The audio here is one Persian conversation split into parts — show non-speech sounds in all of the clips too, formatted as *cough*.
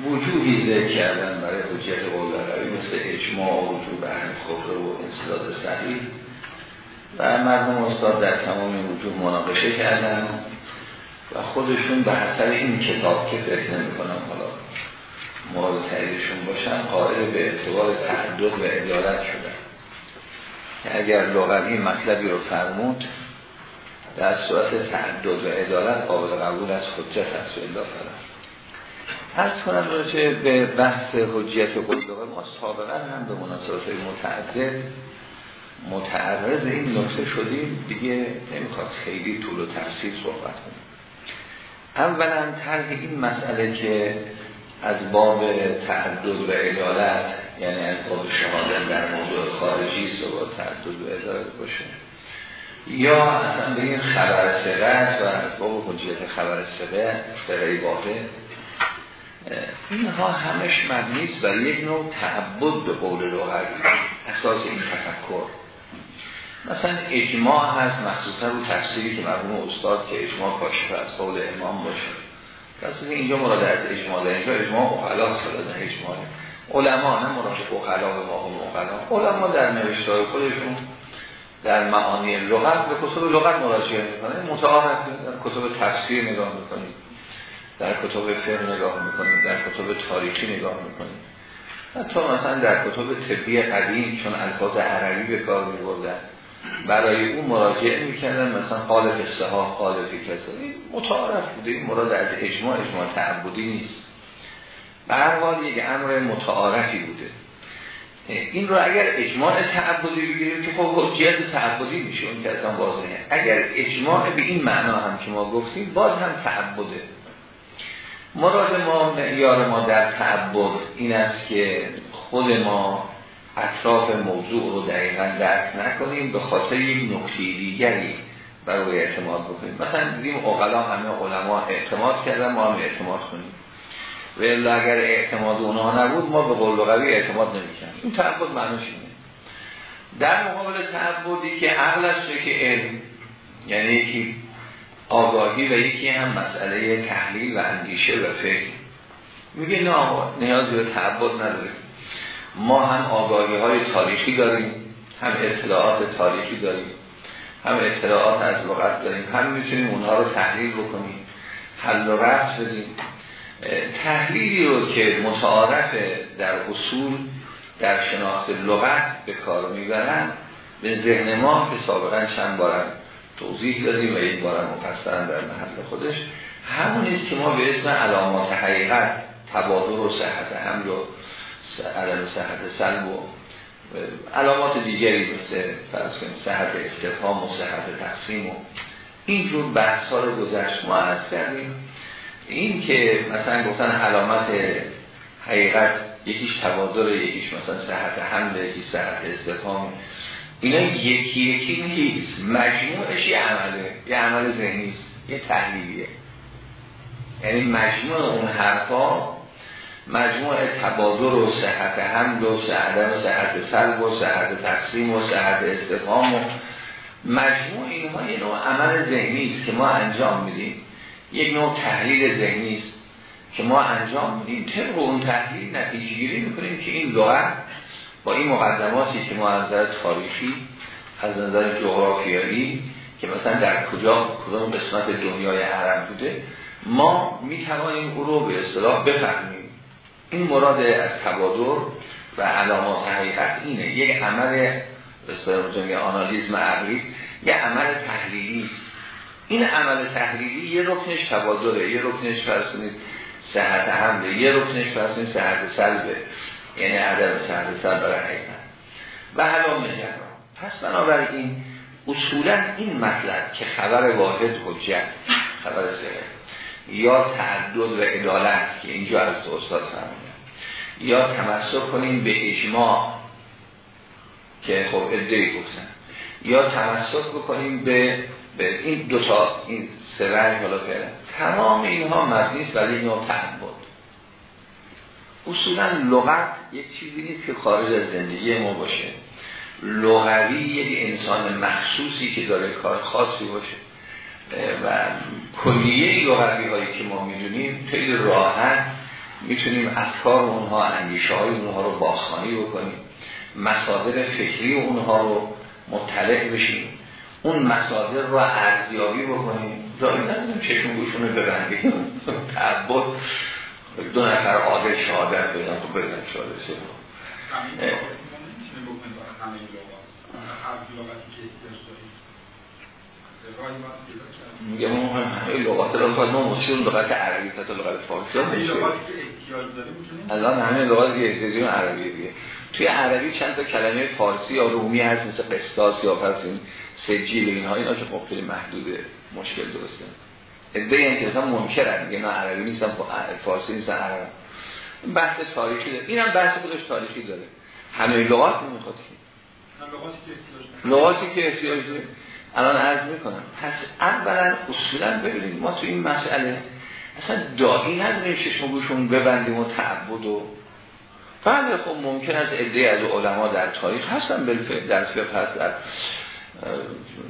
وجودی ذکر کردن برای حجیت قول مثل اجماع و وجود اهل خبره و انصداد صحیح. و مردم استاد در تمام وجود مناقشه کردن و خودشون به حسب این کتاب که فکر نمی کنم حالا مورد تاییدشون باشن قائل به اعتبار تعدد و ادارت شدن. که اگر لغوی مطلبی رو فرمود در صورت تعدد و ادارت قابل قبول از حجت هست و الا ارز کنم راجع به بحث حجیت قلقه ما سابقا هم به مناسبت متعدد متعرض این نکته شدیم. دیگه نمی‌خواد خیلی طول و تفصیل صحبت کنیم. اولا طرح این مسئله که از باب تعدد و عدالت یعنی از باب شهادت در موضوع خارجی و تعدد و عدالت باشه. یا اصلا به این خبر سقه و از باب حجیت خبر سقه سقه واقع. اینها همش مبنیست برای یک نوع تعبد به قول لغوی اساس این تفکر. مثلا اجماع هست مخصوصا رو تفسیری که مرحوم استاد که اجماع کاشف از قول امام باشه. پس اینجا مراد از اجماع در اینجا اجماع اقلا سالا در اجماع. علما نه مراد اقلا و ما هم اقلا علما در نوشتار خودشون در معانی لغت به کتب لغت مراجعه می‌کنه متعارف در کتب تفسیر نگاه می‌کنید. در کتب فقه نگاه می‌کنید در کتب تاریخی نگاه می‌کنید حتی مثلا در کتب طبی قدیم چون الفاظ عربی به کار میبردن برای اون مراجعه می‌کردن مثلا قالب استحا قالب کسی متعارف بوده این مراد از اجماع اجماع تعبدی نیست. به یک امر متعارفی بوده. این رو اگر اجماع تعبدی بگیریم که خب حجیت تعبدی میشه اون که اصلا واضحه. اگر اجماع به این معنا هم که ما گفتیم باز هم تعبده. مراد ما معیار ما در تعبد این است که خود ما اطراف موضوع رو دقیقا درک نکنیم به خاطر یک نکته دیگری برای اعتماد بکنیم. مثلا دیدیم اقلا همه علما اعتماد کردن ما هم اعتماد کنیم. و اگر اعتماد اونها نبود ما به قول قوی اعتماد نمی‌کنیم این تعبد معنیش اینه. در مقابل تعبدی که عقل است که علم یعنی یکی آگاهی و یکی هم مسئله تحلیل و اندیشه و فکر. میگه نه نیازی به تعبد نداریم. ما هم آگاهی های تاریخی داریم هم اطلاعات تاریخی داریم هم اطلاعات از لغت داریم. هم می‌تونیم اونها رو تحلیل بکنیم حل و رفت بدیم. تحلیلی رو که متعارف در اصول در شناخت لغت به کار می‌برن به ذهن ما که سابقا چند بارم توضیح دادیم و این بارم مفصلا در محل خودش. همونیست که ما به اسم علامات حقیقت تبادر و صحت هم رو عدم صحت سلب و علامات دیگری مثل فرض صحت استفهام و صحت تقسیم و اینجور بحث رو گذشت. ما عرض کردیم این که مثلا گفتن علامت حقیقت یکیش تبادر یکیش مثلا صحت حمل یکیش صحت استفهام. اینا یکی یکی نیست مجموعش یه عمله. یه عمل ذهنی یه تحلیلیه. یعنی مجموع اون حرفا مجموع تبادر و صحت حمل و صحت و صحت سلب و صحت تقسیم و صحت استفهام و مجموع اینها یه نوع عمل ذهنی است که ما انجام میدیم. یک نوع تحلیل ذهنی است که ما انجام میدیم. طبق اون تحلیل نتیجه گیری می‌کنیم که این لغت با این مقدماتی که ما از نظر تاریخی از نظر جغرافیایی که مثلا در کجا کدام قسمت دنیای عرب بوده ما می‌توانیم او رو به اصطلاح بفهمیم. این مراد از تبادر و علامات حقیقت اینه. یک عمل به آنالیزم عقلی یک عمل تحلیلی. است این عمل تحلیلی یه رکنش تبادره یه رکنش فرض کنید صحت حمله یه رکنش فرض کنید صحت سلبه. یعنی عدم صحت سلب برای حقیقت و حالا میگن پس بنابراین اصولا این مطلب که خبر واحد حجت خبر سره یا تعدد و عدالت که اینجا از استاد فرمونه یا تمسک کنیم به اجماع که خب ادهی گفتن یا تمسک بکنیم به به این دوتا این سه حالا فعلا. تمام اینها مبنی برای نوع اصولا لغت یک چیزی نیست که خارج از زندگی ما باشه. لغوی یک انسان مخصوصی که داره کار خاصی باشه. و کلیه لغوی هایی که ما می‌دونیم خیلی راحت می‌تونیم افکار اونها اندیشه های اونها رو بازخانی بکنیم. مصادر فکری اونها رو مطلع بشیم. اون مصادر رو ارزیابی بکنیم. داری نداریم چشم گوشون رو ببندیم. *laughs* دو نفر عادل شهادت بدن خب بدن شهادت سه میگه ما همه لغات رو باید ما مشکل لغت عربی تا لغت فارسی الان همه لغات که احتیاجی عربی دیگه. توی عربی چند تا کلمه فارسی یا رومی هست مثل قسطاس یا پس این سجیل اینها اینا که خب خیلی محدوده. مشکل درسته. این که مثلا منکرن میگه نه عربی نیستن فارسی نیستن عربی این بحث تاریخی داره. اینم بحث خودش تاریخی داره. همه لغات نمی‌خواد لغاتی که احتیاج داره. الان عرض می‌کنم. پس اولا اصولا ببینید ما تو این مسئله اصلا دایی نداریم چشم گوشون ببندیم و تعبد و بله خب ممکن است عده از علما در تاریخ هستن بالفعل در فقه هست در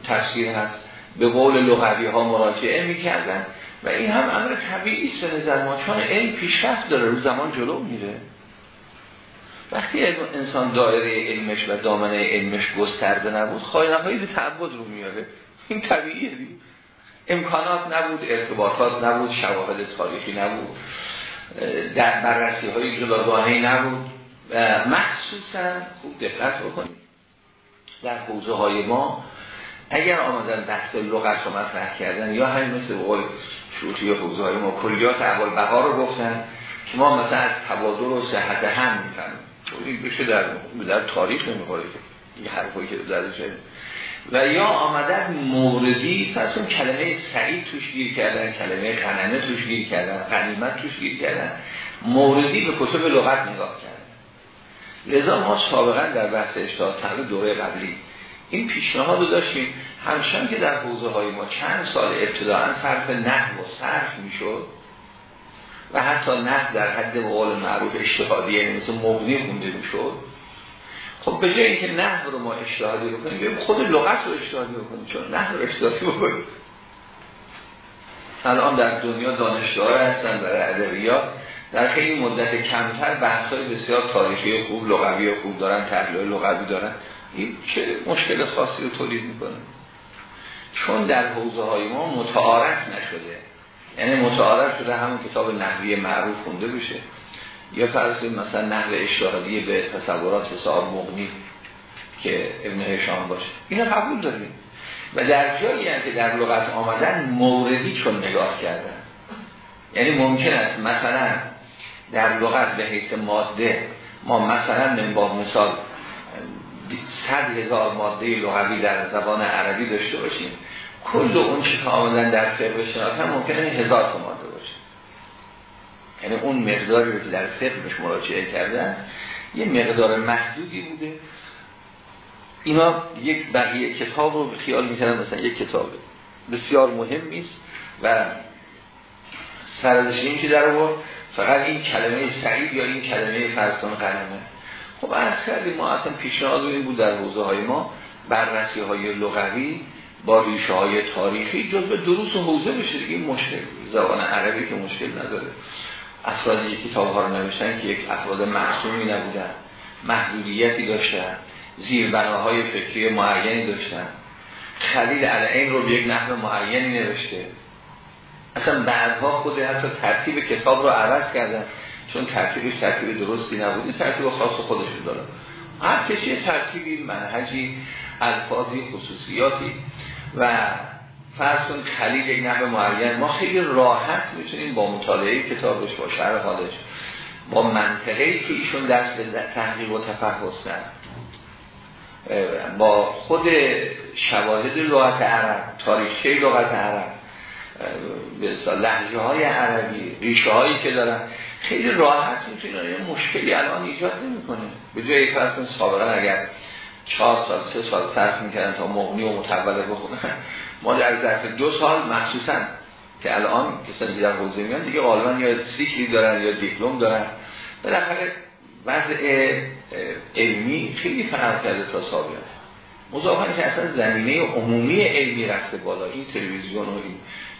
تفسیر هست. به قول لغوی ها مراجعه می‌کردن و این هم امر طبیعی است به نظر ما چون علم پیشرفت داره رو زمان جلو میره. وقتی انسان دایره علمش و دامنه علمش گسترده نبود خواهی به تعبد رو میاره. این طبیعیه دی امکانات نبود ارتباطات نبود شواهد تاریخی نبود در بررسی های جداگانه نبود. مخصوصا خوب دقت بکنید در حوزه های ما اگر آمدن بحث لغت رو مطرح کردن یا همین مثل بقول شروطی حوزه های ما کلیات اول بها رو گفتن که ما مثلا از تبادل و صحت هم می‌فهمیم. بشه در, در تاریخ نمی‌خوره یه حرفایی که شده و یا آمدن موردی پس اون کلمه سعید توش گیر کردن کلمه قنمه توش گیر کردن قنیمت توش گیر کردن. موردی به کتب لغت نگاه کردن. لذا ما سابقا در بحث اشتاد دوره قبلی این پیشنهاد رو داشتیم. همچنان که در حوزه های ما چند سال ابتداعا صرف نحو و صرف می‌شد و حتی نه در حد قول معروف اشتهادی یعنی مثل مغنی خونده می‌شد. خب به جای اینکه نه رو ما اشتهادی بکنیم خود لغت رو اشتهادی بکنیم. چون نه رو اشتهادی بکنیم. الان در دنیا دانشدار هستن در ادبیات. در خیلی مدت کمتر بحث های بسیار تاریخی خوب لغوی خوب دارن تحلیل لغوی دارن. این چه مشکل خاصی رو تولید می‌کنه؟ چون در حوزه های ما متعارف نشده. یعنی متعارف شده همون کتاب نحوی معروف خونده بشه. یا فرض مثلا نحو اشتهادی به تصورات حساب مغنی که ابن هشام باشه. اینا قبول داریم. و در جایی هم که در لغت آمدن موردی چون نگاه کردن. یعنی ممکن است مثلا در لغت به حیث ماده ما مثلا من با مثال صد هزار ماده لغوی در زبان عربی داشته باشیم. کل اون چی که آمدن در فقه هم ممکنه هزار ماده باشه. یعنی اون مقداری رو که در فقه بهش مراجعه کردن یه مقدار محدودی بوده. اینا یک بقیه کتاب رو خیال می‌کنن مثلا یک کتاب بسیار مهم نیست و سرزش که در فقط این کلمه سعید یا این کلمه فرستان قلمه. خب از کردیم ما اصلا پیشنهاد این بود در حوزه های ما بررسی های لغوی با ریشه های تاریخی جز به دروس و حوزه بشه. این مشکل زبان عربی که مشکل نداره. افرادی که کتاب ها رو نوشتن که یک افراد معصومی نبودن محدودیتی داشتن زیربناهای فکری معینی داشتن. خلیل این رو به یک نحو معینی نوشته. اصلا بعدها خود حتی ترتیب کتاب رو عوض کردن. چون ترتیبش ترتیب درستی نبودی ترتیب خاص خودش داره هر کسی ترتیبی منهجی الفاظی خصوصیاتی و فرض کن خلیل یک نحو معین ما خیلی راحت می‌تونیم با مطالعه کتابش با شرح حالش با منطقه که ایشون دست به تحقیق و تفحص با خود شواهد لغت عرب تاریخی لغت عرب به لحجه های عربی ریشه هایی که دارن. خیلی راحت می‌تونه یه مشکلی الان ایجاد نمی‌کنه. به جای فرض سابقا اگر چهار سال سه سال صرف می‌کردن تا مغنی و متوله بخونن ما در ظرف دو سال مخصوصا که الان کسانی در حوزه میان دیگه غالبا یا سیکلی دارن یا دیپلم دارن. بالاخره وضع علمی خیلی فرق کرده تا سابقا. مضافن که اصلا زمینه عمومی علمی رفته بالا. این تلویزیون و این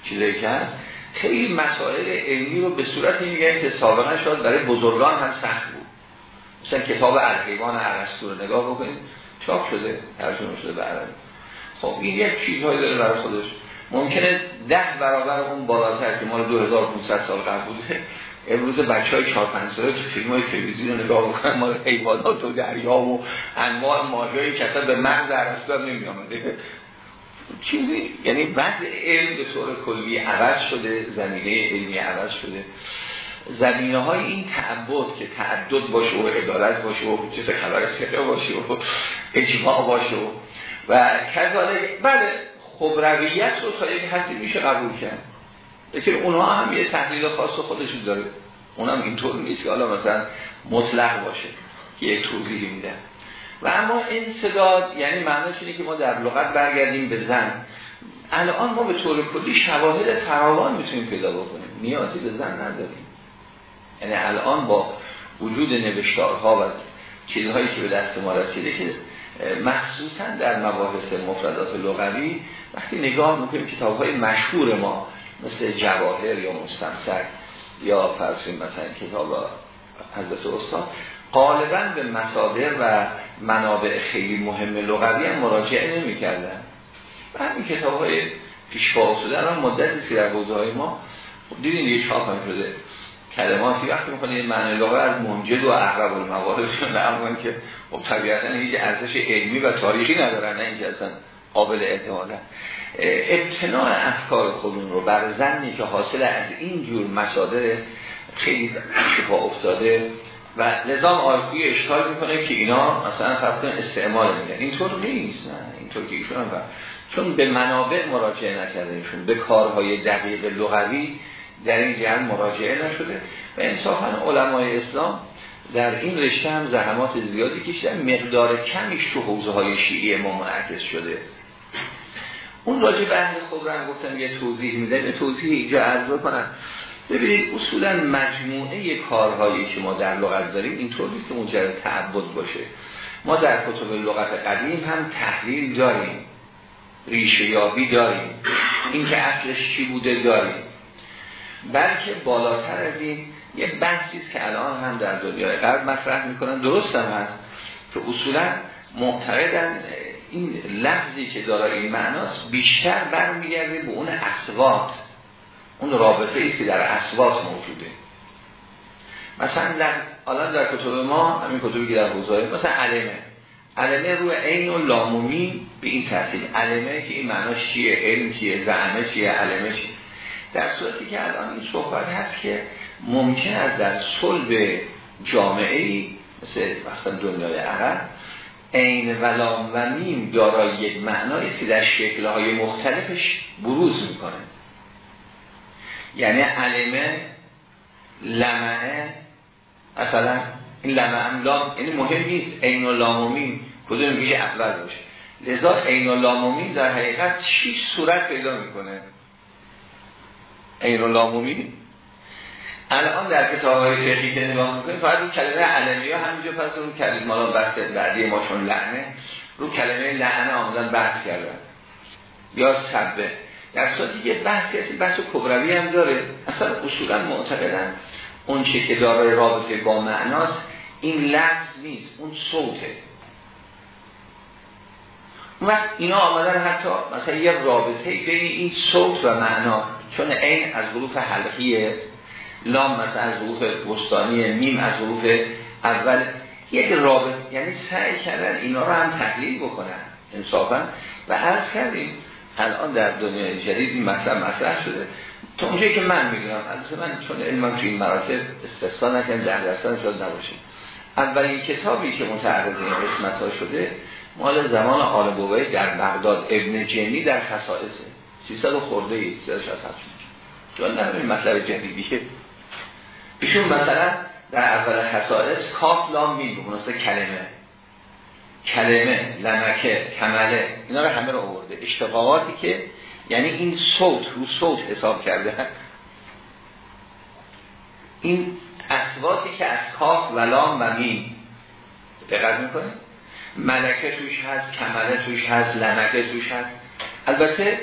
چیزایی که هست خیلی مسائل علمی رو به صورت میگن که سابقا شاید برای بزرگان هم سخت بود. مثلا کتاب الحیوان عرستو رو نگاه بکنید چاپ شده ترجمه شده به عربی خب این یک چیزهایی داره برای خودش. ممکنه ده برابر اون بالاتر که مال 2500 سال قبل بوده. امروز بچه های 4 5 ساله تو فیلم های تلویزیون رو نگاه بکنن مال حیوانات و دریا و انواع ماهیایی که اصلا به مغز عرستو نمی آمده چیزی یعنی بعد علم به طور کلی عوض شده زمینه علمی عوض شده. زمینه های این تعبد که تعدد باشه و عدالت باشه و چیز فقه باشه و اجماع باشه و کذالک بله خب رویت رو تا یک حدی میشه قبول کرد. لیکن اونها هم یه تحلیل خاص خودشون داره. اونم اینطور نیست که حالا مثلا مطلق باشه که یک توضیحی میدن. و اما این صداد یعنی معنیش اینه که ما در لغت برگردیم به زن. الان ما به طور کلی شواهد فراوان می‌تونیم پیدا بکنیم. نیازی به زن نداریم. یعنی الان با وجود نوشتارها و چیزهایی که به دست ما رسیده که مخصوصا در مباحث مفردات لغوی وقتی نگاه می‌کنیم کتاب های مشهور ما مثل جواهر یا مستمسک یا فرض مثلا کتاب حضرت استاد غالبا به مصادر و منابع خیلی مهم لغوی هم مراجعه نمی کردن و همین کتاب های افتاده الان مدتی که در حوزه های ما دیدین یه چاپ هم شده. کلماتی وقتی می‌کنه معنی لغه از منجد و اقرب الموارد. *laughs* نرمون که خب طبیعتا هیچ ارزش علمی و تاریخی ندارن نه اینکه اصلا قابل اعتماده. ابتناع افکار خودمون رو بر زنی که حاصل از این جور مصادر خیلی شفا افتاده. و نظام آرزوی اشکال می‌کنه که اینا مثلا فرق استعمال میگن اینطور نیست نه. اینطور که ایشون چون به منابع مراجعه نکرده به کارهای دقیق لغوی در این جهت مراجعه نشده. و انصافا علمای اسلام در این رشته هم زحمات زیادی کشیدن. مقدار کمیش تو حوزه های شیعی ما منعکس شده. اون راجع به اهل خبرن گفتم یه توضیح میده به توضیح اینجا عرض کنم ببینید اصولا مجموعه کارهایی که ما در لغت داریم اینطور نیست که مجرد تعبد باشه. ما در کتب لغت قدیم هم تحلیل داریم ریشه یابی داریم اینکه اصلش چی بوده داریم. بلکه بالاتر از این یه بحثی که الان هم در دنیای غرب مطرح می‌کنن. درست هم هست که اصولا معتقدن این لفظی که داره این معناست بیشتر برمیگرده به اون اسوات. اون رابطه ای که در اسوات موجوده. مثلا در الان در کتب ما همین کتبی که در حوزه مثلا علمه. علمه روی عین و لامومی به این ترتیب. علمه که این معناش چیه؟ علم چیه؟ زعمه چیه؟ علمه چیه؟ در صورتی که الان این صحبت هست که ممکن است در صلب جامعه ای مثل مثلا دنیای عرب عین ولام و میم دارای یک معنایی که در شکلهای مختلفش بروز می‌کنه. یعنی علمه لمعه. مثلا این لمعه لام یعنی مهم نیست و لام و میم کدوم میشه اول باشه. لذا عین و لام و میم در حقیقت چی صورت پیدا می‌کنه؟ عین و لام و میم الان در کتاب های فقهی که نگاه می‌کنیم فقط اون کلمه علمی ها همینجا پس اون کلمه مالا بحث بعدی ما چون لعنه رو کلمه لعنه آمدن بحث کردن. یا سبه. در صورتی که بحثی هستی بحث کبروی هم داره. اصلا اصولا معتقدن اون چه که داره رابطه با معناست این لفظ نیست اون صوته. اون وقت اینا آمدن حتی مثلا یه رابطه بین این صوت و معنا چون این از حروف حلقیه لام مثلا از حروف بستانی میم از حروف اول. یک رابط یعنی سعی کردن اینا رو هم تحلیل بکنن انصافا. و عرض کردیم الان در دنیای جدید این مطلب مطرح شده. تا اونجایی که من می‌دونم از من چون علمم تو این مراتب استثنا نکنم در درستان شد نباشیم اولین کتابی که متعرض این قسمت ها شده مال زمان آل در بغداد. ابن جنی در خصائصه 300 خورده ای 360 چون نه مطلب جدیدیه. ایشون مثلا در اول خصائص کاف لام میم کلمه. کلمه لمکه کمله اینا رو همه رو آورده. اشتقاقاتی که یعنی این صوت رو صوت حساب کرده. این اصواتی که از کاف و لام و میم. دقت می‌کنه ملکه توش هست کمله توش هست لمکه توش هست. البته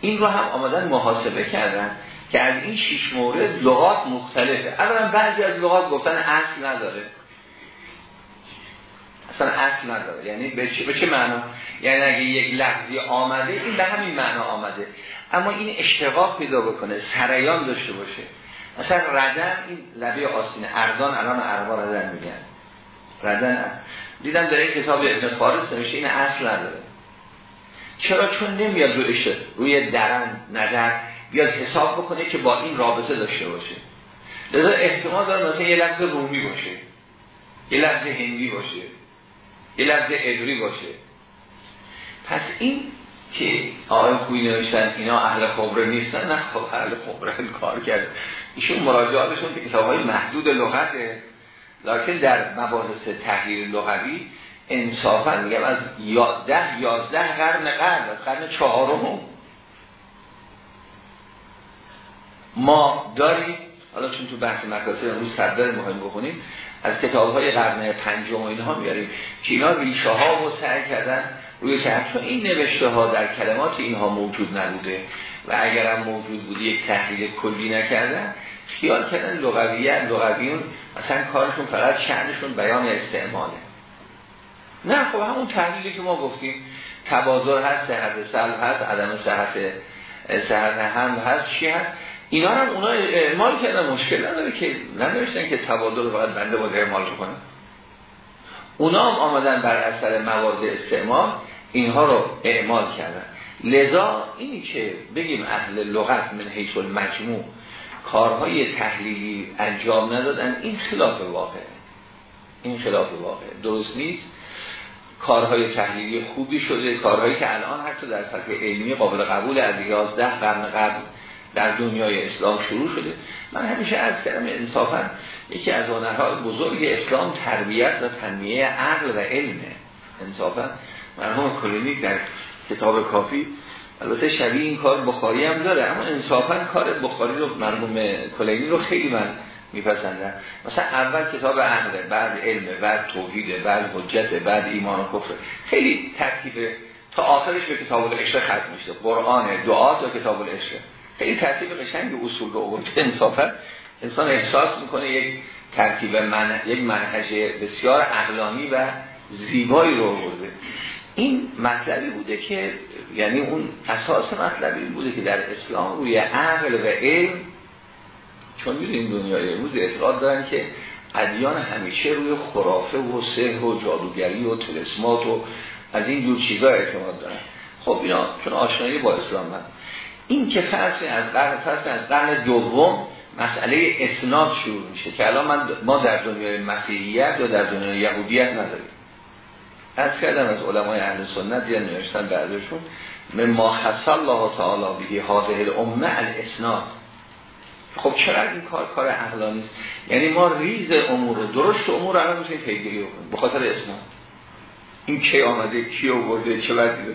این رو هم آمدن محاسبه کردن که از این شش مورد لغات مختلفه. اولا بعضی از لغات گفتن اصل نداره. اصلا اصل نداره. یعنی به چه, به چه معنا یعنی اگه یک لفظی آمده این به همین معنا آمده. اما این اشتقاق پیدا بکنه سریان داشته باشه. مثلا ردن این لبه آسین اردان الان اروا ردن میگن. ردن دیدم در این کتاب ابن فارس نمیشه این اصل نداره. چرا؟ چون نمیاد روی روی درن ندر بیاد حساب بکنه که با این رابطه داشته باشه. لذا احتمال داره مثلا یه لفظ رومی باشه. یه لفظ هندی باشه. یه لفظ عبری باشه. پس این که آقای خوی نوشتن اینا اهل خبره نیستن نه خب اهل خبره کار کرد ایشون مراجعاتشون به کتاب های محدود لغته. لکن در مباحث تحلیل لغوی انصافا میگم از ده یازده قرن قرن از قرن چهارم. ما داریم حالا چون تو بحث مکاسب امروز صدر مهم بخونیم از کتاب های قرن پنجم و اینها میاریم که اینا ریشه ها و سعی کردن روی که چون این نوشته ها در کلمات اینها موجود نبوده. و اگر هم موجود بوده یک تحلیل کلی نکردن خیال کردن لغویت لغویون مثلا کارشون فقط شعنشون بیان استعماله. نه خب همون تحلیلی که ما گفتیم تبازر هست صحت سلب هست عدم صحت صحت هم هست چی هست؟ اینا هم اونا اعمال کردن مشکل نداره که ننوشتن که تبادل فقط بنده باید اعمال کنه اونا هم آمدن بر اثر مواد استعمال اینها رو اعمال کردن. لذا اینی که بگیم اهل لغت من حیث المجموع کارهای تحلیلی انجام ندادن این خلاف واقع این خلاف واقع درست نیست؟ کارهای تحلیلی خوبی شده کارهایی که الان حتی در سطح علمی قابل قبول از 11 قرن قبل در دنیای اسلام شروع شده. من همیشه از کردم انصافا یکی از هنرهای بزرگ اسلام تربیت و تنمیه عقل و علمه. انصافا مرحوم کلینیک در کتاب کافی البته شبیه این کار بخاری هم داره اما انصافا کار بخاری رو مرحوم کلینی رو خیلی من میپسندم. مثلا اول کتاب عقل بعد علم بعد توحید بعد حجت بعد ایمان و کفر. خیلی ترتیب تا آخرش به کتاب العشق ختم میشه. قرآن دعا تا کتاب العشق خیلی ترتیب قشنگ اصول رو آورده انصافا انسان احساس می‌کنه یک ترتیب من... یک منهج بسیار عقلانی و زیبایی رو آورده. این مطلبی بوده که یعنی اون اساس مطلبی بوده که در اسلام روی عقل و علم چون می‌دونیم دنیای امروز اعتقاد دارن که ادیان همیشه روی خرافه و سحر و جادوگری و تلسمات و از این جور چیزا اعتماد دارن. خب اینا چون آشنایی با اسلام من این که فرض از قرن فرض از قرن دوم مسئله اسناد شروع میشه که الان من ما در دنیای مسیحیت یا در دنیای یهودیت نداریم. از کردم از علمای اهل سنت یا نوشتن من ما حصل الله تعالی بهی حاضر الامه الاسناد. خب چرا این کار کار عقلانی است یعنی ما ریز امور رو درشت امور الان میشه پیگیری کنیم به خاطر اسناد. این کی آمده کی آورده چه وضعی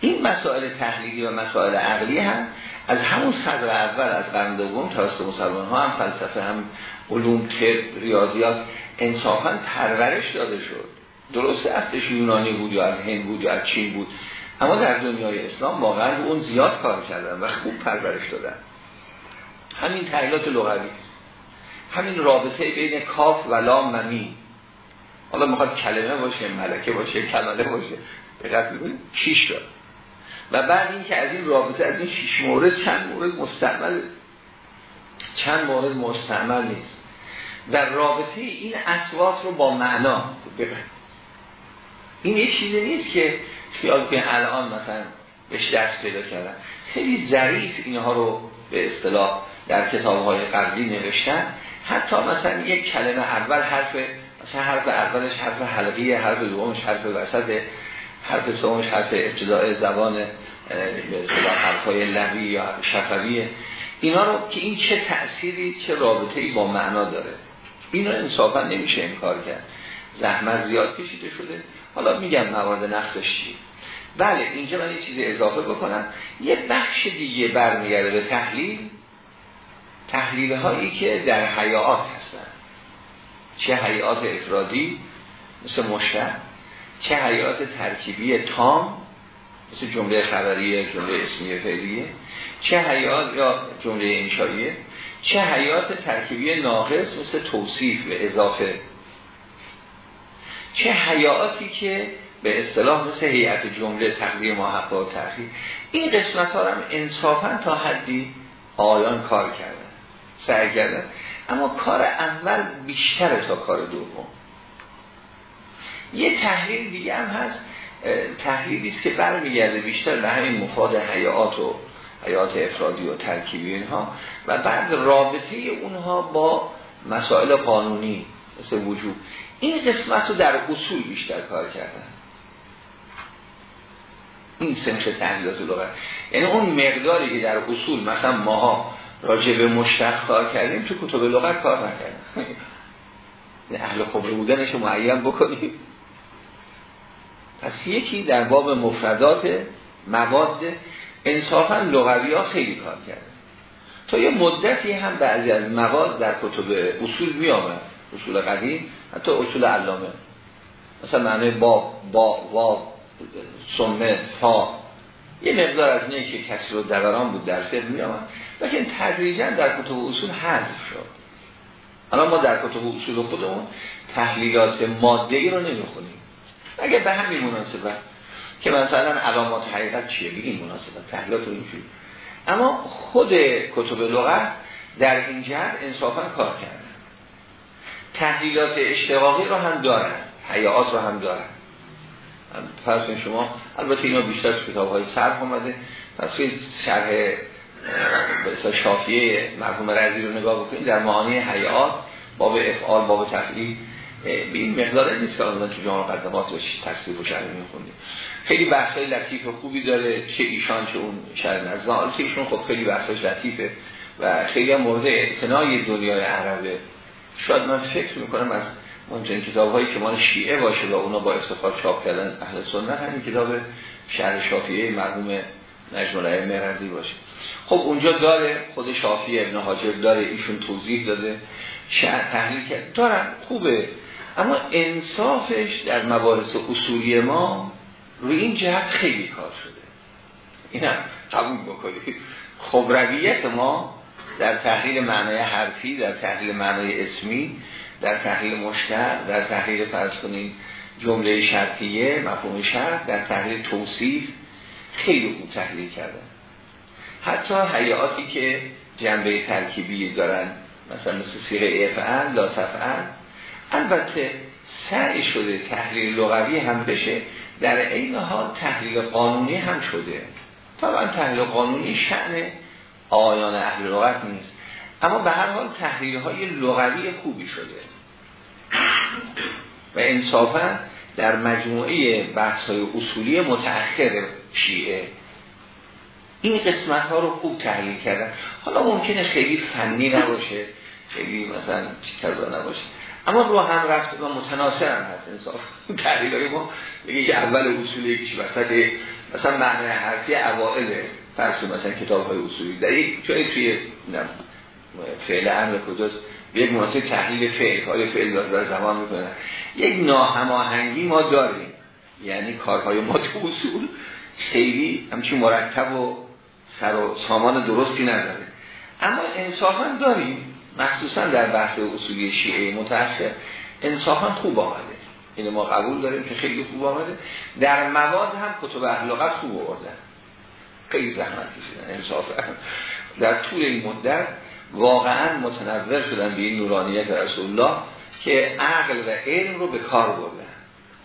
این مسائل تحلیلی و مسائل عقلی هم از همون صدر اول از قرن دوم توسط مسلمان ها هم فلسفه هم علوم طب ریاضیات انصافا پرورش داده شد. درسته اصلش یونانی بود یا از هند بود یا از چین بود. اما در دنیای اسلام واقعا اون زیاد کار کردن و خوب پرورش دادن. همین تحلیلات لغوی. همین رابطه بین کاف و لام و میم حالا می‌خواد کلمه باشه ملکه باشه کلمه باشه. به قصد کیش داد و بعد این که از این رابطه از این شش مورد چند مورد مستعمل؟ چند مورد مستعمل نیست. در رابطه این اسوات رو با معنا ببین این یه چیزی نیست که خیال که الان مثلا بهش دست پیدا کردن. خیلی ظریف اینها رو به اصطلاح در کتاب های قبلی نوشتن. حتی مثلا یک کلمه اول حرف مثلا حرف اولش حرف حلقی حرف دومش حرف وسط. حرف سومش حرف ابتداء زبان به حرفای لوی یا شفویه. اینا رو که این چه تأثیری چه رابطه ای با معنا داره. این رو انصافا نمیشه انکار کرد. زحمت زیاد کشیده شده. حالا میگم موارد نقصش چیه بله اینجا من یه چیزی اضافه بکنم. یه بخش دیگه برمیگرده به تحلیل. تحلیل هایی که در حیات هستن. چه حیات افرادی؟ مثل مشتر چه حیات ترکیبی تام مثل جمله خبریه جمله اسمی فعلیه چه حیات یا جمله انشاییه چه حیات ترکیبی ناقص مثل توصیف و اضافه. چه حیاتی که به اصطلاح مثل هیئت جمله تقدیر محقق و تحقیق این قسمت ها هم انصافا تا حدی آیان کار کردن سعی کردن. اما کار اول بیشتر تا کار دوم. یه تحلیل دیگه هم هست. تحلیلی است که برمیگرده بیشتر به همین مفاد حیات و حیات افرادی و ترکیبی اینها و بعد رابطه اونها با مسائل قانونی مثل وجود. این قسمت رو در اصول بیشتر کار کردن. این سنخ تحلیلات لغت یعنی اون مقداری که در اصول مثلا ماها راجع به مشتق کار کردیم تو کتب لغت کار نکردیم. *laughs* اهل خبره بودنش معین بکنیم. پس یکی در باب مفردات مواد انصافا لغوی ها خیلی کار کرده. تا یه مدتی هم بعضی از مواد در کتب اصول می آمد. اصول قدیم حتی اصول علامه. مثلا معنی با با با سمه فا. یه مقدار از نه که کسی رو دوران بود در فقه می آمد. لیکن تدریجا در کتب اصول حذف شد. الان ما در کتب اصول خودمون تحلیلات ماده ای رو نمی‌خونیم. اگر به همین مناسبت که مثلا علامات حقیقت چیه؟ بگیم مناسبت. تحلیلات اینجوری. اما خود کتب لغت در این جهت انصافا کار کردن. تحلیلات اشتقاقی رو هم دارن. حیات رو هم دارن. پس شما البته اینا بیشتر کتاب های صرف آمده پس شرح شافیه مرحوم رضی رو نگاه بکنید در معانی حیات باب افعال باب تفعیل به این مقدار نیست که آنها تو جامعه قدمات رو تصویر و می‌خونیم. خیلی بحثای لطیف و خوبی داره چه ایشان چه اون شرح نزدان چه ایشون خب خیلی بحثاش لطیفه و خیلی هم مورد اعتنای دنیای عربه. شاید من فکر می‌کنم از ممکن کتاب هایی که مال شیعه باشه و اونا با افتخار چاپ کردن اهل سنت همین کتاب شهر شافیه مرحوم نجم مرزی باشه. خب اونجا داره خود شافی ابن حاجر داره ایشون توضیح داده. شهر تحلیل کرد. دارن خوبه. اما انصافش در مباحث اصولی ما روی این جهت خیلی کار شده. این هم قبول بکنید خبرویت ما در تحلیل معنای حرفی در تحلیل معنای اسمی در تحلیل مشتر در تحلیل فرض کنید جمله شرطیه مفهوم شرط در تحلیل توصیف خیلی خوب تحلیل کردن. حتی حیاتی که جنبه ترکیبی دارن مثلا مثل سیغه افعل لا تفعل البته سعی شده تحلیل لغوی هم بشه در این حال تحلیل قانونی هم شده. طبعا تحلیل قانونی شعن آیان اهل لغت نیست. اما به هر حال تحلیل های لغوی خوبی شده. و انصافا در مجموعه بحث های اصولی متأخر شیعه این قسمت ها رو خوب تحلیل کردن. حالا ممکنه خیلی فنی نباشه خیلی مثلا کذا نباشه. اما رو هم رفت و متناسر هم هست. انصاف *laughs* تحلیل ما بگه اول اصول یکیش وسط مثلا معنی حرفی اوائل فرض مثلا کتاب های اصولی. در یک جایی توی فعل امر کجاست؟ یک مناسب تحلیل فعل. های فعل داره زمان می‌کنن یک ناهماهنگی ما داریم. یعنی کارهای ما تو اصول خیلی همچین مرتب و سر و سامان درستی نداره. اما انصافا داریم. مخصوصا در بحث اصولی شیعه متأخر انصافا خوب آمده. اینو ما قبول داریم که خیلی خوب آمده. در مواد هم کتب اخلاقات خوب آوردن. خیلی زحمت کشیدن انصافا در طول این مدت واقعا متنور شدن به این نورانیت رسول الله که عقل و علم رو به کار بردن.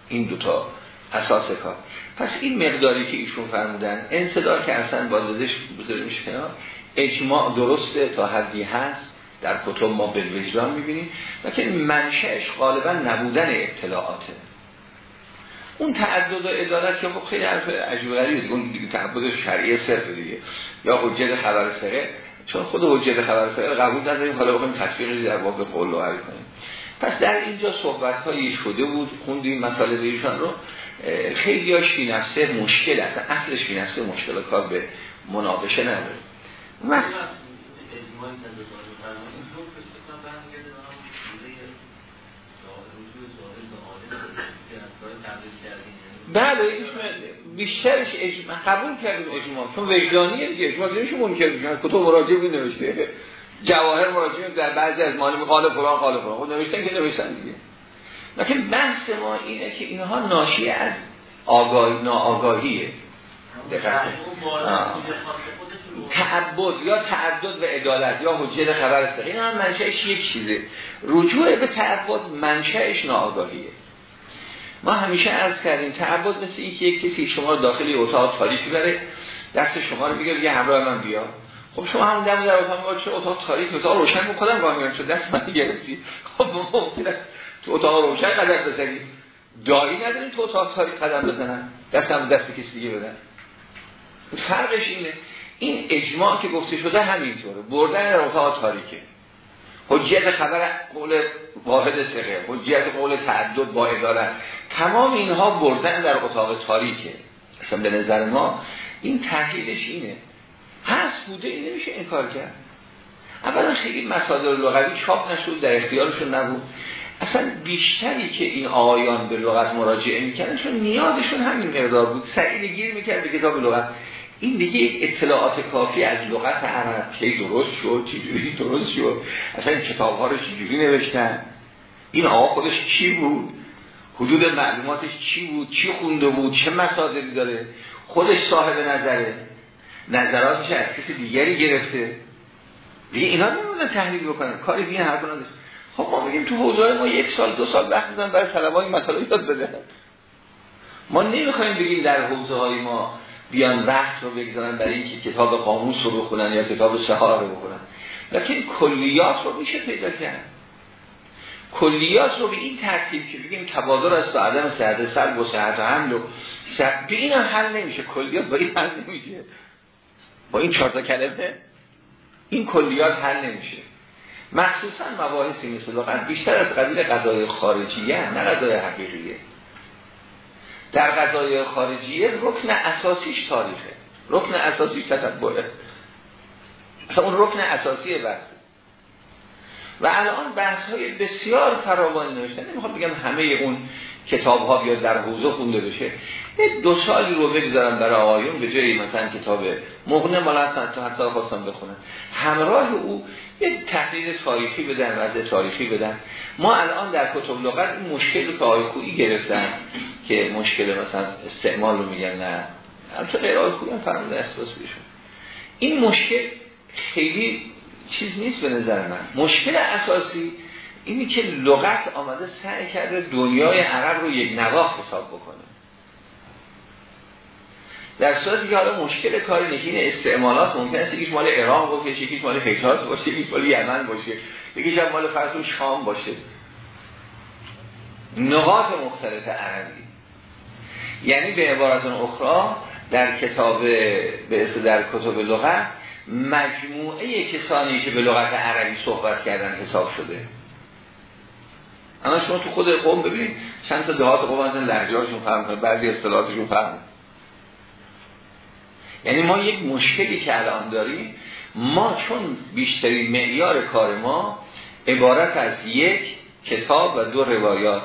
این دوتا اساس کار. پس این مقداری که ایشون فرمودن انصدار که اصلا بذاریم میشه کنار اجماع درسته تا حدی هست. در کتب ما به وجدان می‌بینیم لیکن منشأش غالبا نبودن اطلاعاته. اون تعدد و عدالت که خب خیلی حرف عجیب غریبه اون تعدد شرعی صرف دیگه. یا حجت خبر سره چون خود حجت خبر سره قبول نداریم حالا بخوایم تطبیقی در واقع قول و کنیم پس در اینجا صحبت هایی شده بود خوندیم مسئله ایشان رو. خیلی ها شینفسه مشکل هست اصل شینفسه مشکل کار به مناقشه نداره. بله بیشترش اجماع قبول کردیم اجماع چون وجدانیه دیگه اجماع نمیشه منکر بشن کتب مراجعه بود نوشته جواهر مراجعه در بعضی از مالی قال فلان قال فلان. خود نوشتن که نوشتن دیگه. لیکن بحث ما اینه که اینها ناشی از آگاهی ناآگاهیه. تعبد یا تعدد و عدالت یا حجت خبر است. این هم منشأش یک چیزه. رجوع به تعبد منشأش ناآگاهیه. ما همیشه عرض کردیم تعبد مثل این که یک کسی شما رو داخل اتاق تاریخی بره دست شما رو بگه بگه همراه من بیا. خب شما همون دم در اتاق چه اتاق تاریک اتاق روشن بکنم با میگم چه دست من گرفتی. خب ممکنه تو اتاق روشن قدم بزنی. دایی نداریم تو اتاق تاریک قدم بزنن دستم دست کسی دیگه بدن. فرقش اینه این اجماع که گفته شده همینطوره. بردن اتاق تاریکه. حجیت خبر قول واحد سقه حجیت قول تعدد با اداره تمام اینها بردن در اتاق تاریکه. اصلا به نظر ما این تحلیلش اینه. هست بوده این نمیشه انکار کرد. اولا خیلی مسادر لغوی چاپ نشد در اختیارشون نبود. اصلا بیشتری که این آیان به لغت مراجعه می‌کردن چون نیازشون همین مقدار بود. سعید گیر می‌کرد به کتاب لغت این دیگه اطلاعات کافی از لغت عرب چه درست شد چجوری درست شد. اصلا این کتاب ها رو چجوری نوشتن؟ این آقا خودش چی بود؟ حدود معلوماتش چی بود؟ چی خونده بود؟ چه مصادری داره؟ خودش صاحب نظره. نظراتش از کسی دیگری گرفته. دیگه اینا نمی‌دونن تحلیل بکنن. کاری دیگه حرف نداشت خب ما میگیم تو حوزه ما یک سال دو سال وقت بزن برای طلبای مطالب یاد بده ما نمی‌خوایم بگیم در حوزه های ما بیان وقت رو بگذارن برای اینکه کتاب قاموس رو بخونن یا کتاب سهار رو بخونن. لیکن کلیات رو میشه پیدا کرد. کلیات رو به این ترتیب که بگیم تبادر از عدم سرد سلب و حمل و به این هم حل نمیشه. کلیات با این حل نمیشه. با این چهار کلمه این کلیات حل نمیشه. مخصوصا مباحثی مثل بیشتر از قبیل قضای خارجیه نه قضای حقیقیه. در قضای خارجیه رکن اساسیش تاریخه. رکن اساسیش تطبعه اصلا اون رکن اساسی بحث. و الان بحث های بسیار فراوانی نوشتن نمی‌خوام بگم همه اون کتاب ها بیاد در حوزه خونده بشه. دو سالی رو بگذارم برای آقایون به جایی مثلا کتاب مغنه مال تا حتی خواستم بخونن همراه او یه تحلیل تاریخی بدن وضع تاریخی بدن ما الان در کتب لغت این مشکل رو که آقای گرفتن که مشکل مثلا استعمال رو میگن نه. البته غیر آقای هم احساس بشون این مشکل خیلی چیز نیست به نظر من. مشکل اساسی اینی که لغت آمده سعی کرده دنیای عرب رو یک نواخ حساب بکنه. در صورتی که حالا مشکل کاری نشین استعمالات ممکن است یکیش مال ایران باشه یکیش مال حجاز باشه یکیش مال یمن باشه یکیش هم مال فرض شام باشه. نقاط مختلف عربی. یعنی به عبارت اخرى در کتاب به در کتب لغت مجموعه کسانی که به لغت عربی صحبت کردن حساب شده. اما شما تو خود قوم ببینید چند تا دهات قوم از لهجه‌هاشون فهم کنه بعضی اصطلاحاتشون فهم یعنی ما یک مشکلی که الان داریم ما چون بیشتری معیار کار ما عبارت از یک کتاب و دو روایات.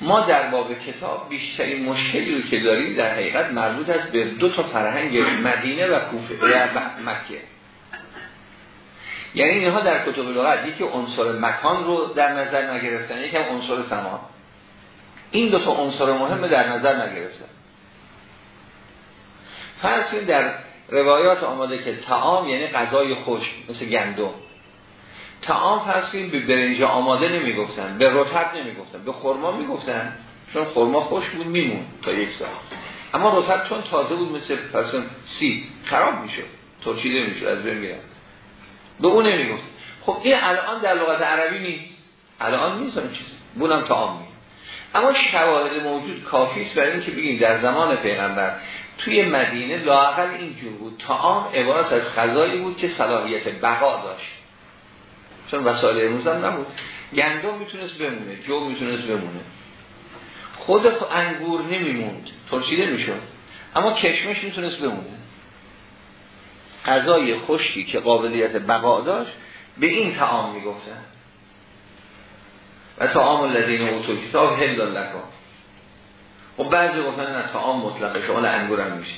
ما در باب کتاب بیشترین مشکلی رو که داریم در حقیقت مربوط است به دو تا فرهنگ مدینه و کوفه و مکه. یعنی اینها در کتب لغت یکی عنصر مکان رو در نظر نگرفتن یکی هم عنصر زمان این دو تا عنصر مهم در نظر نگرفتن. فرض در روایات آماده که تعام یعنی غذای خوش مثل گندم. تعام فرض به برنج آماده نمی‌گفتن به رطب نمی‌گفتن به خرما می‌گفتن چون خرما خوش بود میمون تا یک سال اما رطب چون تازه بود مثل فرض سی خراب میشه ترچیده میشه از بین به اون نمی‌گفت. خب این الان در لغت عربی نیست. الان نیست همین چیزی. بونم تعام می اما شواهد موجود کافی است برای اینکه بگیم در زمان پیغمبر توی مدینه لاقل اینجور بود. آن عبارت از غذایی بود که صلاحیت بقا داشت. چون وسایل امروز هم نبود. گندم می‌تونست بمونه جو می‌تونست بمونه. خود انگور نمیموند ترشیده می‌شد. اما کشمش می‌تونست بمونه. غذای خشکی که قابلیت بقا داشت به این تعام می‌گفتن. و تعام الذین اوتو کتاب هل لکن خب بعضی گفتن نه تعام مطلقه شما انگورم میشه.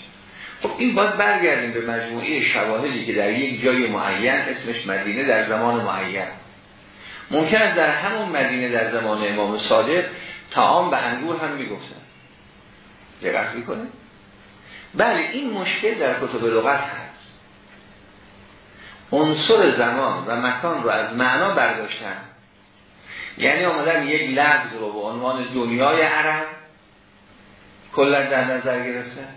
خب این باید برگردیم به مجموعه شواهدی که در یک جای معین اسمش مدینه در زمان معین. ممکن است در همون مدینه در زمان امام صادق تعام به انگور هم می‌گفتن. دقت می‌کنه بله این مشکل در کتب لغت هست. عنصر زمان و مکان رو از معنا برداشتن. یعنی آمدن یک لفظ رو به عنوان دنیای عرب کلا در نظر گرفتن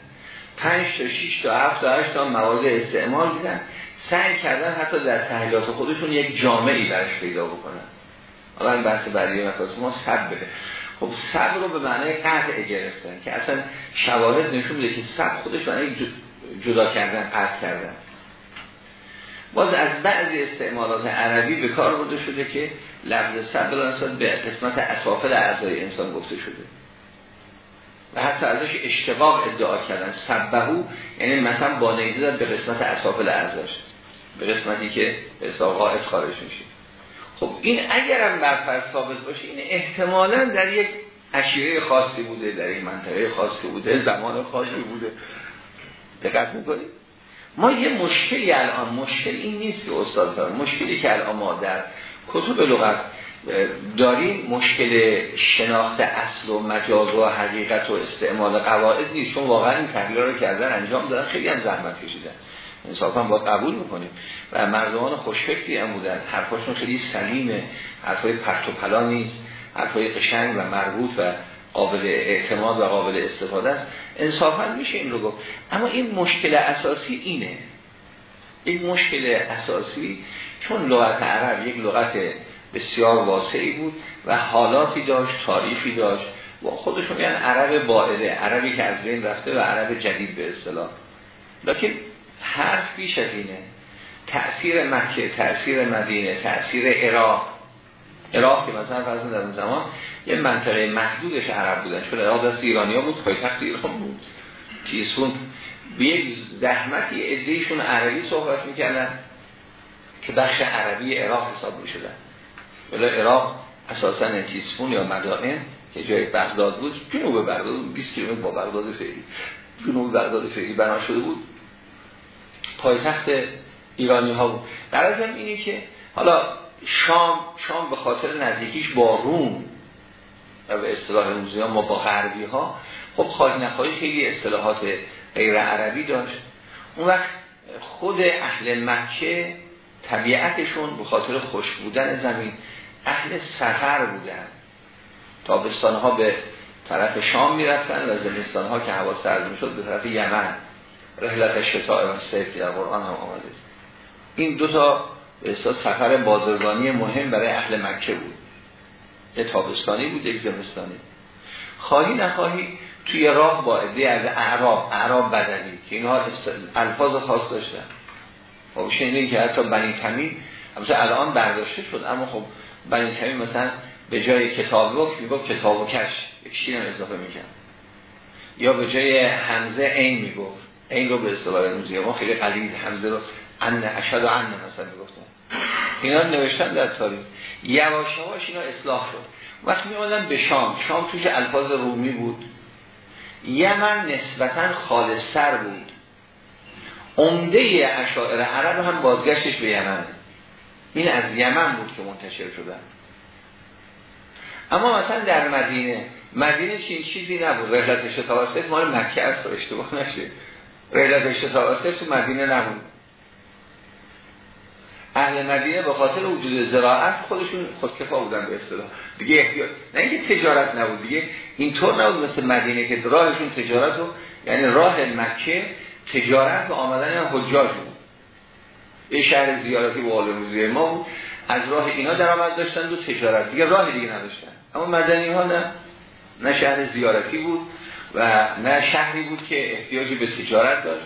پنج تا شیش تا هفت تا هشت تا مواد استعمال دیدن. سعی کردن حتی در تحلیلات خودشون یک جامعی برش پیدا بکنن. حالا این بحث بعدی ما سب بده خب سب رو به معنی قطع گرفتن که اصلا شواهد نشون میده که سب خودش معنی جدا کردن قطع کردن. باز از بعضی استعمالات عربی به کار برده شده که لفظ سب به قسمت اسافل اعضای انسان گفته شده. و حتی ازش اشتقاق ادعا کردن. سبهو یعنی مثلا با نیزه به قسمت اسافل اعضاش به قسمتی که قاعد خارج میشه. خب این اگرم برفرض ثابت باشه این احتمالا در یک اشیره خاصی بوده در یک منطقه خاصی بوده زمان خاصی بوده. دقت می‌کنید؟ ما یه مشکلی الان مشکل این نیست که استاد دار مشکلی که الان ما در کتب لغت داریم مشکل شناخت اصل و مجاز و حقیقت و استعمال قواعد نیست. چون واقعا این تحلیل رو کردن انجام دادن خیلی هم زحمت کشیدن. انصافا با قبول می‌کنیم و مردمان خوشفکری هم بودن. حرفاشون خیلی سلیمه. حرفای پرت و پلا نیست. حرفای قشنگ و مربوط و قابل اعتماد و قابل استفاده است. انصافا میشه این رو گفت. اما این مشکل اساسی اینه. این مشکل اساسی چون لغت عرب یک لغت بسیار واسعی بود و حالاتی داشت تاریخی داشت. و خودشون میگن عرب باعده عربی که از بین رفته و عرب جدید به اصطلاح. لکن حرف بیش از اینه. تأثیر مکه تأثیر مدینه تأثیر عراق. عراق که مثلا فرض در اون زمان یه منطقه محدودش عرب بودن. چون عراق دست ایرانی ها بود پایتخت ایران بود. تیسفون به یک زحمتی ادهیشون عربی صحبت می‌کردن که بخش عربی عراق حساب می‌شدن. ولی عراق اساسا تیسفون یا مدائن که جای بغداد بود جنوب بغداد بود 20 کیلومتر با بغداد فعلی. جنوب بغداد فعلی بنا شده بود. پایتخت ایرانی ها بود. در از اینه که حالا شام شام به خاطر نزدیکیش با روم و به اصطلاح روزی ما با غربی ها خب خواهی نخواهی خیلی اصطلاحات غیر عربی داشت. اون وقت خود اهل مکه طبیعتشون به خاطر خوش بودن زمین اهل سفر بودن. تابستان ها به طرف شام می‌رفتن و زمستان ها که هوا سرد می‌شد به طرف یمن. رحلت شتاء و سیف در قرآن هم آمده. این دو تا به سفر بازرگانی مهم برای اهل مکه بود. یک تابستانی بود یک زمستانی. خواهی نخواهی توی راه با عده از اعراب اعراب بدنی که اینها الفاظ خاص داشتن. خب شنیدین که حتی بنی تمیم همچنین الان برداشته شد اما خب بنی تمیم مثلا به جای کتاب وقت می‌گفت کتاب و کش. یک شیر اضافه میکن یا به جای همزه این می‌گفت. این رو به اصطلاح امروزی ما خیلی قلیل همزه رو ان اشد و ان مثلا می‌گفتن. اینا نوشتن در تاریخ. یواش یواش اینا اصلاح شد. وقتی میمادن به شام شام توش الفاظ رومی بود. یمن نسبتا خالصتر بود. عمده اشاعر عرب هم بازگشتش به یمن. این از یمن بود که منتشر شدن. اما مثلا در مدینه مدینه چین چیزی نبود. رحلت شتابسته مال مکه است و اشتباه نشه. رحلت شتابسته تو مدینه نبود. اهل مدینه به خاطر وجود زراعت خودشون خودکفا بودن به اصطلاح. دیگه احتیاط نه اینکه تجارت نبود دیگه اینطور نبود مثل مدینه که راهشون تجارت و یعنی راه مکه تجارت و آمدن حجاج بود. یه شهر زیارتی و آل ما بود از راه اینا درآمد داشتن و تجارت دیگه راه دیگه نداشتن. اما مدنی ها نه نه شهر زیارتی بود و نه شهری بود که احتیاجی به تجارت داشت.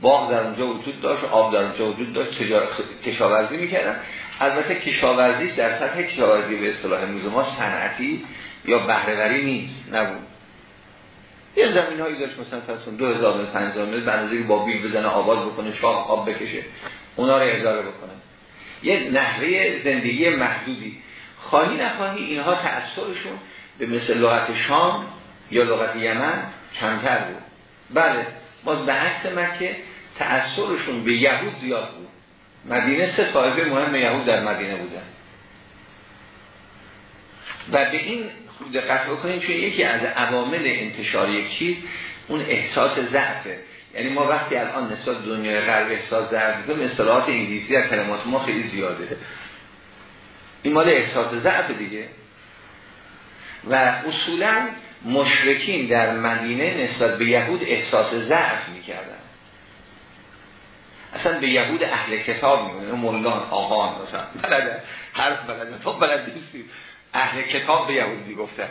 باغ در اونجا وجود داشت آب در اونجا وجود داشت تجارت کشاورزی می‌کردن. البته کشاورزی در سطح کشاورزی به اصطلاح امروز ما صنعتی یا بهرهوری نیست نبود. یه زمین هایی داشت مثلا فرسون دو هزار متر پنج هزار با بیل بزنه آواز بکنه شاه آب بکشه. اونا رو اداره بکنه یه نحوه زندگی محدودی. خواهی نخواهی اینها تأثیرشون به مثل لغت شام یا لغت یمن کمتر بود. بله باز به عکس مکه تأثیرشون به یهود زیاد بود. مدینه سه طایفه مهم یهود در مدینه بودن. و به این دقت بکنیم چون یکی از عوامل انتشار یک چیز اون احساس ضعفه. یعنی ما وقتی الان نسبت دنیای غرب احساس ضعف می‌کنیم اصطلاحات انگلیسی در کلمات ما خیلی زیاده. این مال احساس ضعف دیگه. و اصولا مشرکین در مدینه نسبت به یهود احساس ضعف می‌کردن. اصلا به یهود اهل کتاب میگن مولان آقان مثلا. بلد حرف بلد تو بلد نیستی. اهل کتاب به یهودی گفتن.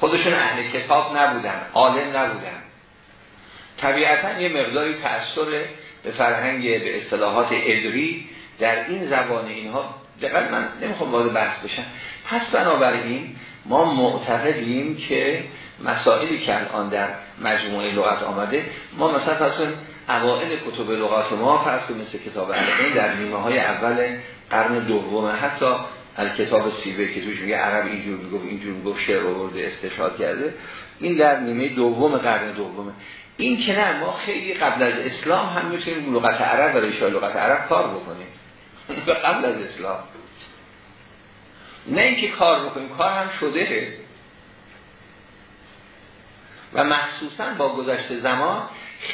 خودشون اهل کتاب نبودن عالم نبودن. طبیعتا یه مقداری تأثیر به فرهنگ به اصطلاحات ادری در این زبان اینها. دقیقا من نمی‌خوام وارد بحث بشم. پس بنابراین ما معتقدیم که مسائلی که الان در مجموعه لغت آمده ما مثلا پس اوائل کتب لغات ما فرض مثل کتاب علقین در نیمه های اول قرن دوم حتی از کتاب سیبه که توش میگه عرب اینجور می‌گفت اینجور می‌گفت شعر آورده استشهاد کرده. این در نیمه دوم قرن دومه این که نه ما خیلی قبل از اسلام هم می‌تونیم لغت عرب و ریشه لغت عرب کار بکنیم. *laughs* قبل از اسلام. نه اینکه کار بکنیم کار هم شده. و مخصوصا با گذشت زمان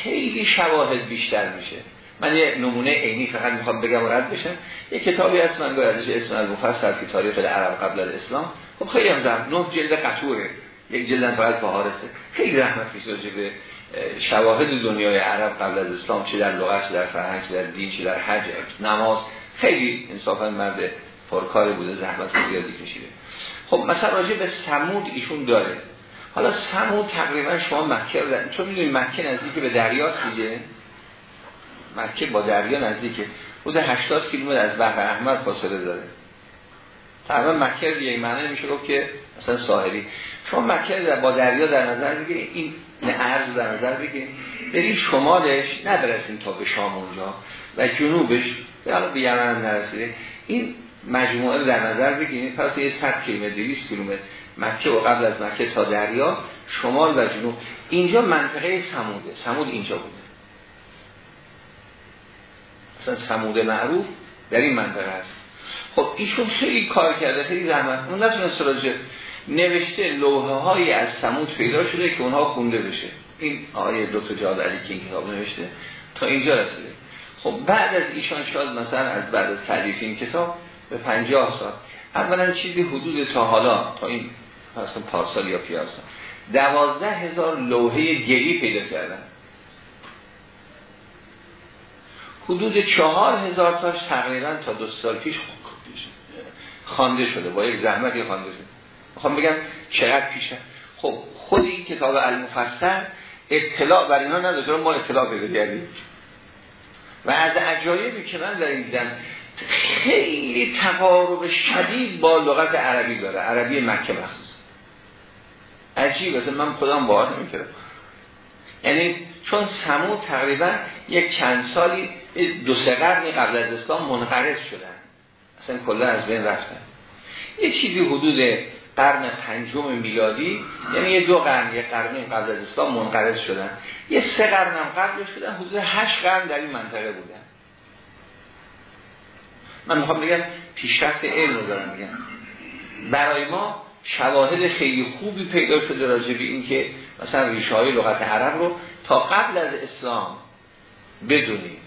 خیلی شواهد بیشتر میشه. من یه نمونه عینی فقط می‌خوام بگم و رد بشم. یه کتابی هست من گویدش اسم المفصل که تاریخ عرب قبل از اسلام. خب خیلی هم زم نه جلد قطوره. یک جلد فقط فهارسته خیلی رحمت میشه به شواهد دنیای عرب قبل از اسلام چه در لغت چه در فرهنگ در دین چه در حج نماز خیلی انصافا مرد پرکاری بوده زحمت زیادی کشیده. خب مثلا راجع به سمود ایشون داره. حالا سمود تقریبا شما مکه رو چون می‌دونید مکه نزدیک به دریاست دیگه. مکه با دریا نزدیکه. حدود 80 کیلومتر از بحر احمر فاصله داره. تقریبا مکه دیگه معنی میشه گفت که مثلا ساحلی. شما مکه با دریا در نظر بگیرید این ارز در نظر بگیرید برید شمالش نبرسین تا به شام اونجا و جنوبش به یمن نرسیده. این مجموعه در نظر بگیرید. پس یه 100 کیلومتر 200 کیلومتر مکه و قبل از مکه تا دریا شمال و جنوب. اینجا منطقه سموده. سمود اینجا بوده. مثلا سمود معروف در این منطقه هست خب ایشون خیلی کار کرده خیلی زحمت اون نتونست راجع نوشته لوحه های از سمود پیدا شده که اونها خونده بشه. این آقای دکتر جاد علی که این کتاب نوشته تا اینجا رسیده. خب بعد از ایشان شاید مثلا از بعد از تعلیف این کتاب به 50 سال. اولا چیزی حدود تا حالا تا این مثلا پارسال یا پیاسا دوازده هزار لوحه گری پیدا کردن. حدود چهار هزار تاش تقریبا تا دو سال پیش خوانده شده با یک زحمتی خوانده شده. می‌خوام بگم چقدر پیشه. خب خود این کتاب المفسر اطلاع بر اینا نداره ما اطلاع پیدا کردیم؟ و از عجایبی که من در دیدم خیلی تقارب شدید با لغت عربی داره. عربی مکه مخصوص عجیب است من خودم باور نمی‌کردم یعنی چون سمو تقریبا یک چند سالی دو سه قرنی قبل از اسلام منقرض شدن. اصلا کلا از بین رفتن. یه چیزی حدود قرن پنجم میلادی یعنی یه دو قرن یک قرن قبل از اسلام منقرض شدن. یه سه قرن هم قبل شدن حدود هشت قرن در این منطقه بودن. من می‌خوام بگم پیشرفت علم رو دارم میگم. برای ما شواهد خیلی خوبی پیدا شده راجع به این که مثلا ریشه های لغت عرب رو تا قبل از اسلام بدونیم.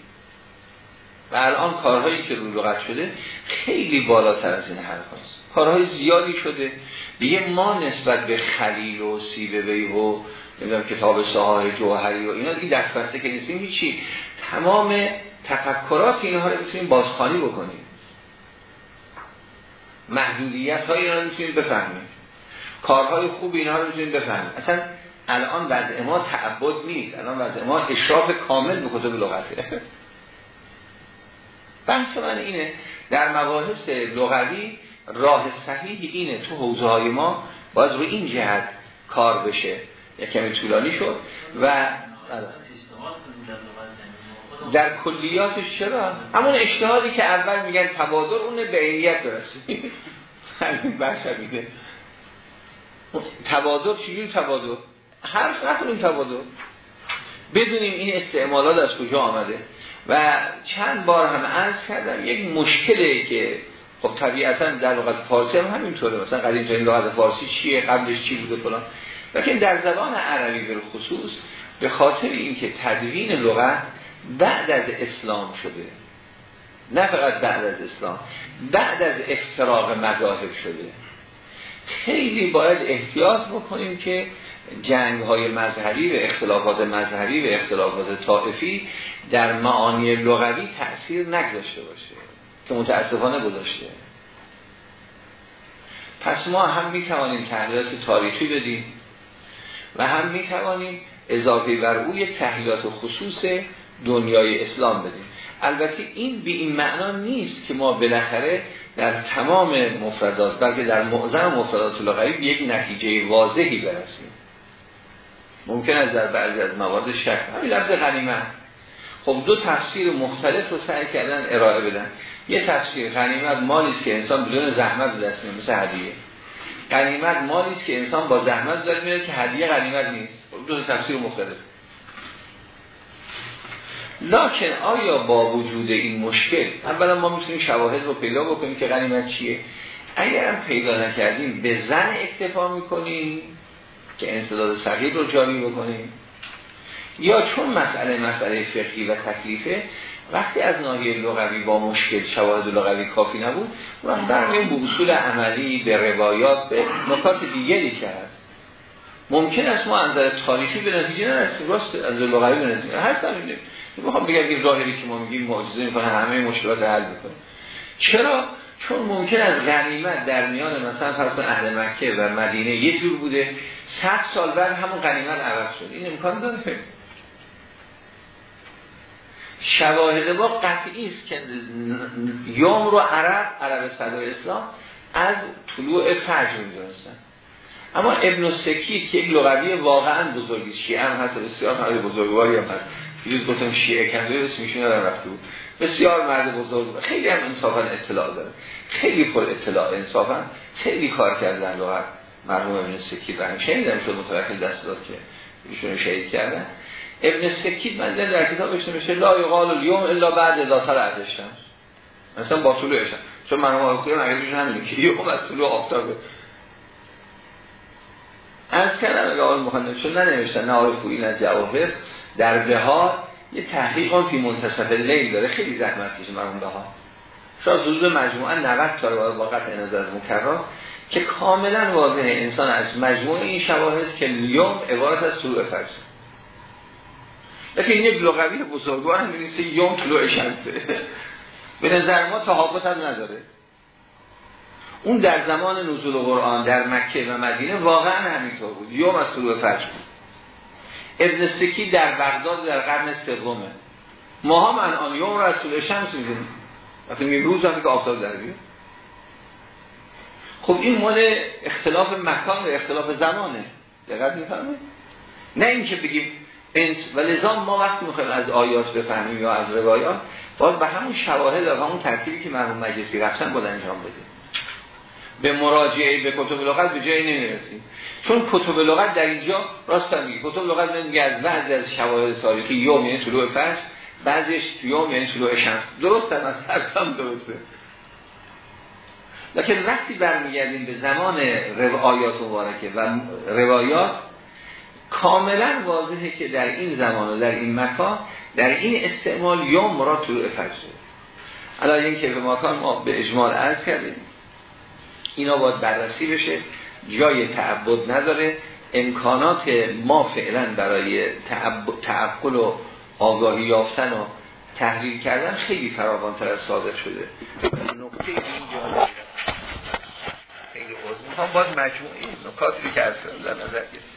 و الان کارهایی که روی لغت شده خیلی بالاتر از این حرف هست. کارهای زیادی شده. دیگه ما نسبت به خلیل و سیبوی و نمی‌دونم کتاب ساهای جوهری و اینا دیگه دستبسته که نیستیم هیچی. تمام تفکرات اینها رو می‌تونیم بازخانی بکنیم. محدودیت های اینا رو می‌تونیم بفهمیم. کارهای خوب اینا رو می‌تونیم بفهمیم. اصلا الان وضع ما تعبد نیست. الان وضع ما اشراف کامل به کتب لغته. بحث من اینه در مباحث لغوی راه صحیح اینه تو حوزه های ما باید رو این جهت کار بشه. یک کمی طولانی شد و در کلیاتش چرا؟ همون اشتهادی که اول میگن تبادر اون به عینیت برسید همین بحث میده تبادر چجور تبادر؟ حرف نکنیم تبادر بدونیم این استعمالات از کجا آمده. و چند بار هم عرض کردم یک مشکله که خب طبیعتا در لغت فارسی هم همینطوره. مثلا قدیم این لغت فارسی چیه قبلش چی بوده فلان. لیکن در زبان عربی به خصوص به خاطر اینکه تدوین لغت بعد از اسلام شده نه فقط بعد از اسلام بعد از افتراق مذاهب شده خیلی باید احتیاط بکنیم که جنگ های مذهبی و اختلافات مذهبی و اختلافات طائفی در معانی لغوی تأثیر نگذاشته باشه که متاسفانه گذاشته. پس ما هم می توانیم تحلیلات تاریخی بدیم و هم می توانیم اضافه بر او یک تحلیلات خصوص دنیای اسلام بدیم. البته این به این معنا نیست که ما بالاخره در تمام مفردات بلکه در معظم مفردات لغوی یک نتیجه واضحی برسیم. ممکن است در بعضی از موارد شک همین لفظ غنیمت. خب دو تفسیر مختلف رو سعی کردن ارائه بدن. یه تفسیر غنیمت مالی که انسان بدون زحمت به دست مثل هدیه. غنیمت مالی که انسان با زحمت داره میره که هدیه غنیمت نیست. خب دو تفسیر مختلف. لکن آیا با وجود این مشکل اولا ما می‌تونیم شواهد رو پیدا بکنیم که غنیمت چیه. اگر هم پیدا نکردیم به زن اکتفا می‌کنیم که انصداد صغیر رو جاری بکنیم. یا چون مسئله مسئله فقهی و تکلیفه وقتی از ناحیه لغوی با مشکل شواهد لغوی کافی نبود و برمیم به اصول عملی به روایات به نکات دیگری کرد. ممکن است ما از تاریخی به نتیجه نرسیم. راست از لغوی به نتیجه هست همینه می‌خوام بگم این ظاهری که ما میگیم معجزه می‌کنه همه مشکلات حل می‌کنه. چرا؟ چون ممکن از غنیمت در میان مثلا فرض اهل مکه و مدینه یه جور بوده. 100 سال بعد همون غنیمت عوض شد. این امکان داره. شواهد ما قطعی است که یوم رو عرب عرب صدای اسلام از طلوع فجر می‌دونستن. اما ابن سکی که یک لغوی واقعا بزرگی شیعه هم هست بسیار مرد بزرگواری هم هست. یه گفتم شیعه کنده اسمشون یادم رفته بود. بسیار مرد بزرگ خیلی هم انصافا اطلاع داره. خیلی پر اطلاع انصافا خیلی کار کردن لغت مرحوم ابن سکی و هم شنیدم شد متوکل دست داد که ایشون شهید کردن. ابن سکید من در کتابش نمیشه لا یقال اليوم الا بعد اذا طلعت الشمس مثلا با طلوع شمس چون من ما خویم اگه همینه که یوم از طلوع آفتابه از کردم اگه آقای مخانده چون ننوشتن نه آقای خویی نه جواهر در بهار یه تحقیق هم فی منتصف لیل داره. خیلی زحمت کشه مرمون بهار. شاید مجموعه 90 تا با قطع نظر از مکرر که کاملا واضحه. انسان از مجموعه این شواهد که لیوم عبارت از طلوع فجر لیکن یک لغوی بزرگوار هم می‌نویسه یوم طلوع شمسه. به نظر ما تحافظ هم نداره. اون در زمان نزول قرآن در مکه و مدینه واقعا همینطور بود. یوم از طلوع فجر بود. ابن سکی در بغداد در قرن سومه. ما هم الان یوم رو از طلوع شمس می‌دونیم وقتی میگیم روز هم که آفتاب در خب این مال اختلاف مکان و اختلاف زمانه. دقیق می‌فهمه نه اینکه بگیم و لذا ما وقتی می‌خوایم از آیات بفهمیم یا از روایات باید به همون شواهد و همون ترتیبی که مرحوم مجلسی رفتن باید انجام بدیم به مراجعه به کتب لغت به جایی نمی‌رسیم. چون کتب لغت در اینجا راست میگه. کتب لغت نمیگه از بعضی از شواهد تاریخی یوم یعنی طلوع فجر بعضیش یوم یعنی طلوع شمس. درست از هم درسته. لکن وقتی برمیگردیم به زمان روایات مبارکه و روایات کاملا واضحه که در این زمان و در این مکان در این استعمال یا مراد طلوع فجر الان این که به مکان ما به اجمال عرض کردیم. اینا باید بررسی بشه جای تعبد نداره امکانات ما فعلا برای تعقل و آگاهی یافتن و تحلیل کردن خیلی فراوانتر از صادق شده. نکته اینجا خیلی هم باز مجموعی نکاتی که از نظر گرفت